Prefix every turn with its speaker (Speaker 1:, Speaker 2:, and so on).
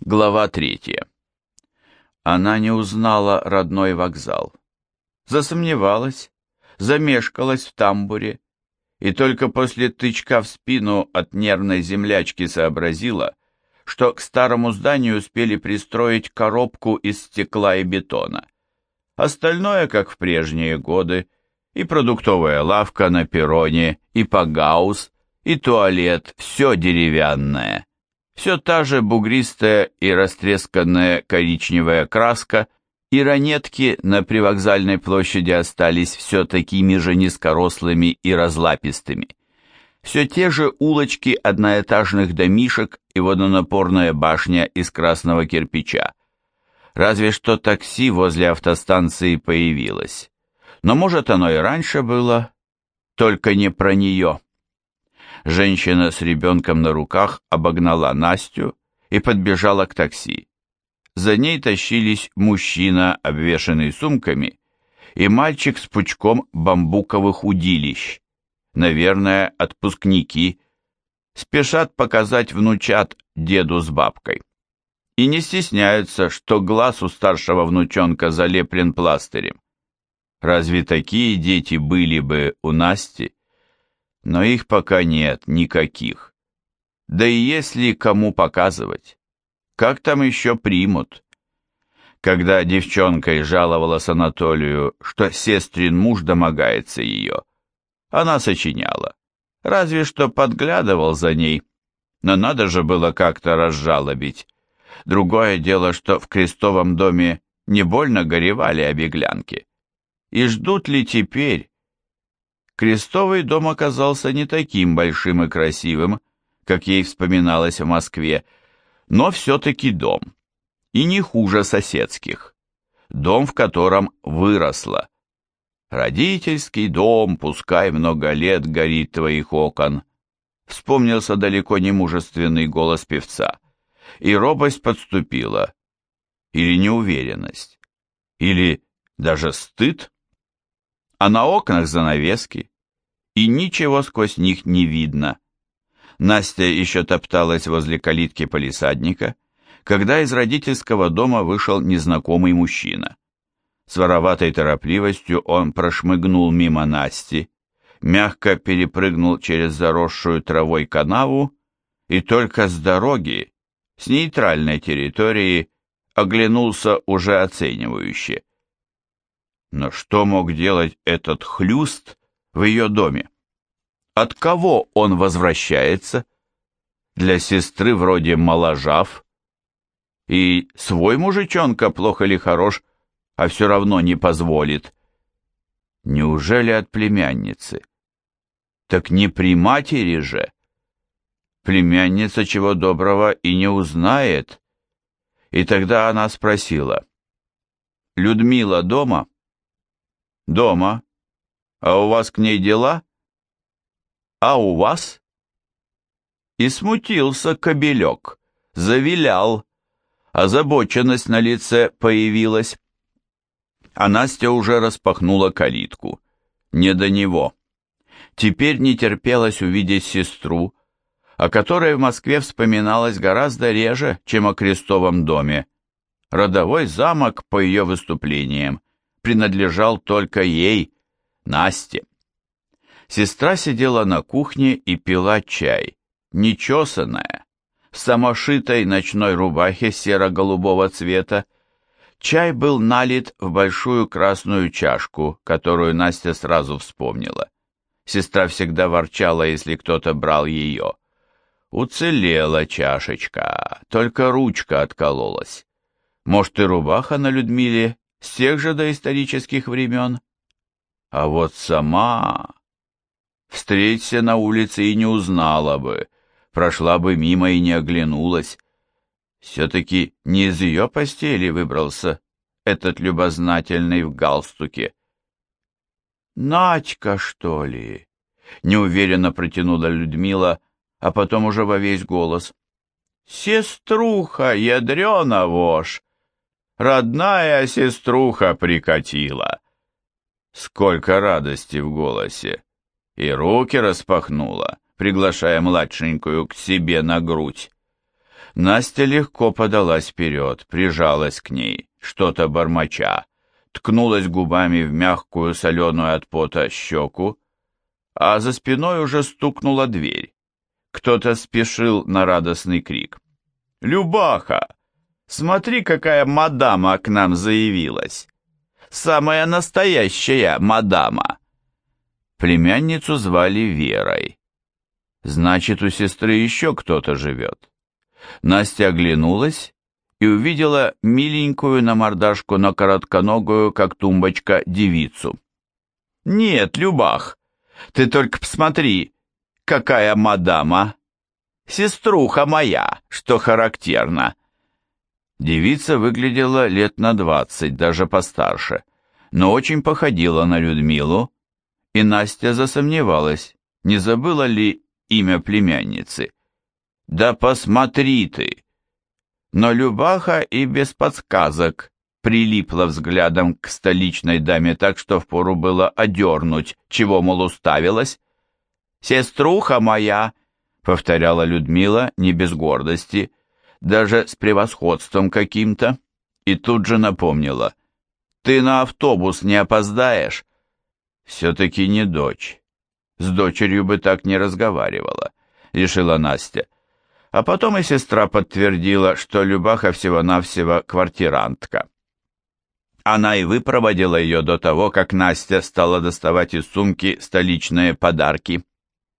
Speaker 1: Глава третья. Она не узнала родной вокзал. Засомневалась, замешкалась в тамбуре, и только после тычка в спину от нервной землячки сообразила, что к старому зданию успели пристроить коробку из стекла и бетона. Остальное, как в прежние годы, и продуктовая лавка на перроне, и пагаус, и туалет, все деревянное. Все та же бугристая и растресканная коричневая краска, и ранетки на привокзальной площади остались все такими же низкорослыми и разлапистыми. Все те же улочки одноэтажных домишек и водонапорная башня из красного кирпича. Разве что такси возле автостанции появилось. Но может оно и раньше было, только не про нее. Женщина с ребенком на руках обогнала Настю и подбежала к такси. За ней тащились мужчина, обвешанный сумками, и мальчик с пучком бамбуковых удилищ. Наверное, отпускники спешат показать внучат деду с бабкой. И не стесняются, что глаз у старшего внучонка залеплен пластырем. Разве такие дети были бы у Насти? Но их пока нет никаких. Да и если кому показывать, как там еще примут? Когда девчонка и жаловалась Анатолию, что сестрин муж домогается ее, она сочиняла. Разве что подглядывал за ней, но надо же было как-то разжалобить. Другое дело, что в крестовом доме не больно горевали о. И ждут ли теперь, Крестовый дом оказался не таким большим и красивым, как ей вспоминалось в Москве, но все-таки дом. И не хуже соседских. Дом, в котором выросла. Родительский дом, пускай много лет горит твоих окон. Вспомнился далеко не мужественный голос певца. И робость подступила. Или неуверенность. Или даже стыд а на окнах занавески, и ничего сквозь них не видно. Настя еще топталась возле калитки полисадника, когда из родительского дома вышел незнакомый мужчина. С вороватой торопливостью он прошмыгнул мимо Насти, мягко перепрыгнул через заросшую травой канаву и только с дороги, с нейтральной территории, оглянулся уже оценивающе. Но что мог делать этот хлюст в ее доме? От кого он возвращается? Для сестры вроде моложав. И свой мужичонка, плохо ли хорош, а все равно не позволит. Неужели от племянницы? Так не при матери же. Племянница чего доброго и не узнает. И тогда она спросила. «Людмила дома?» Дома. А у вас к ней дела? А у вас? И смутился кобелек, завилял. Озабоченность на лице появилась. А Настя уже распахнула калитку. Не до него. Теперь не терпелось увидеть сестру, о которой в Москве вспоминалось гораздо реже, чем о крестовом доме. Родовой замок по ее выступлениям принадлежал только ей, Насте. Сестра сидела на кухне и пила чай, нечесанная, в самошитой ночной рубахе серо-голубого цвета. Чай был налит в большую красную чашку, которую Настя сразу вспомнила. Сестра всегда ворчала, если кто-то брал ее. Уцелела чашечка, только ручка откололась. Может, и рубаха на Людмиле с тех же доисторических времен. А вот сама... Встреться на улице и не узнала бы, прошла бы мимо и не оглянулась. Все-таки не из ее постели выбрался этот любознательный в галстуке. «Надька, что ли?» — неуверенно протянула Людмила, а потом уже во весь голос. «Сеструха, ядрена вошь! Родная сеструха прикатила. Сколько радости в голосе. И руки распахнула, приглашая младшенькую к себе на грудь. Настя легко подалась вперед, прижалась к ней, что-то бормоча, ткнулась губами в мягкую соленую от пота щеку, а за спиной уже стукнула дверь. Кто-то спешил на радостный крик. «Любаха! Смотри, какая мадама к нам заявилась! Самая настоящая мадама!» Племянницу звали Верой. Значит, у сестры еще кто-то живет. Настя оглянулась и увидела миленькую на мордашку, но коротконогую, как тумбочка, девицу. «Нет, Любах, ты только посмотри, какая мадама! Сеструха моя, что характерно!» Девица выглядела лет на двадцать, даже постарше, но очень походила на Людмилу, и Настя засомневалась, не забыла ли имя племянницы. «Да посмотри ты!» Но Любаха и без подсказок прилипла взглядом к столичной даме так, что впору было одернуть, чего, мол, уставилась. «Сеструха моя!» — повторяла Людмила не без гордости, даже с превосходством каким-то, и тут же напомнила. «Ты на автобус не опоздаешь?» «Все-таки не дочь. С дочерью бы так не разговаривала», — решила Настя. А потом и сестра подтвердила, что Любаха всего-навсего квартирантка. Она и выпроводила ее до того, как Настя стала доставать из сумки столичные подарки.